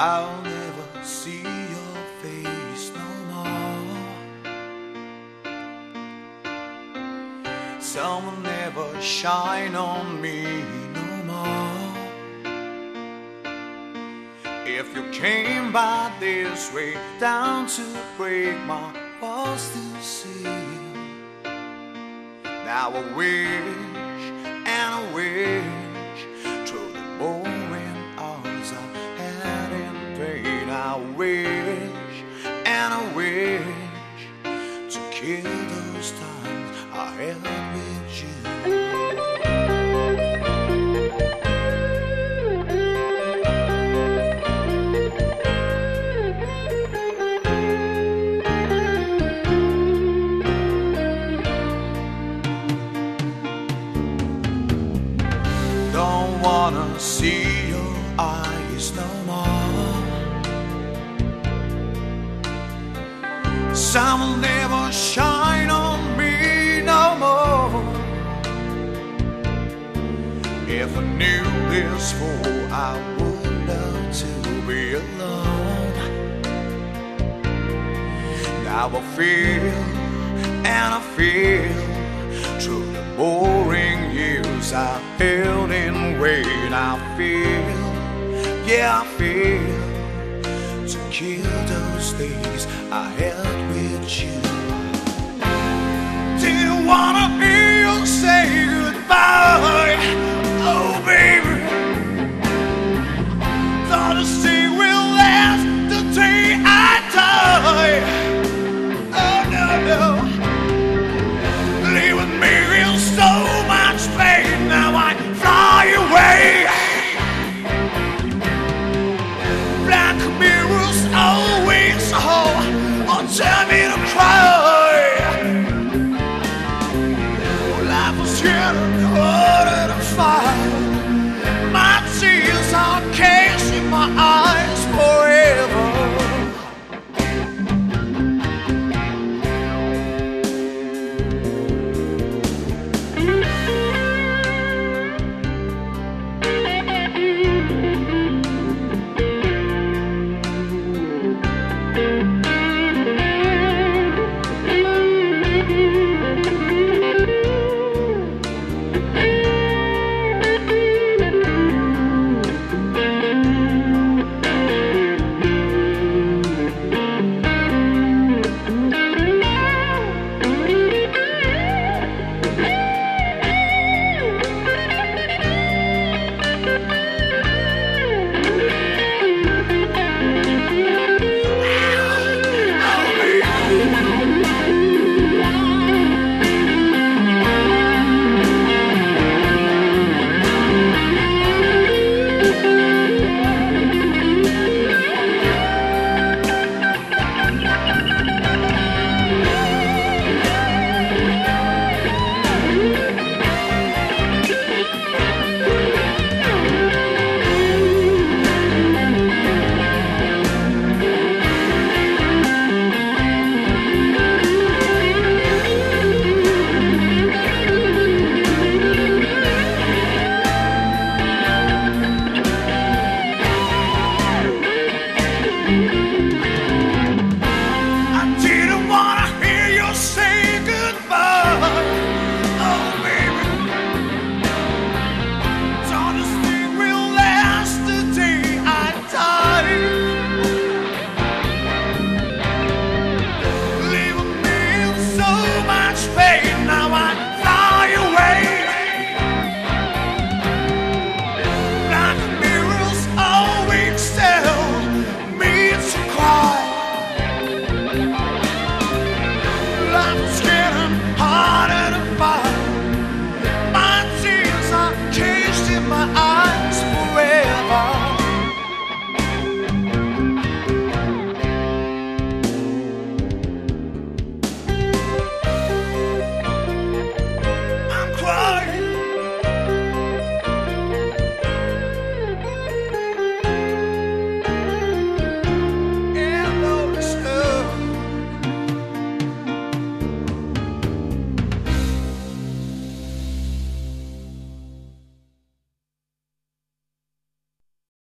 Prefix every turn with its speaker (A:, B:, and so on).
A: I'll never see your face no more. Sun will never shine on me no more. If you came by this way down to break my walls to see now I wish wish and I wish to kill those times I had with you. Don't wanna see your eyes no Sun will never shine on me no more. If I knew this for, I would love to be alone. Now I feel and I feel through the boring years I held in wait. I feel, yeah, I feel to kill those days I had with you. Do you wanna It's getting harder to fight.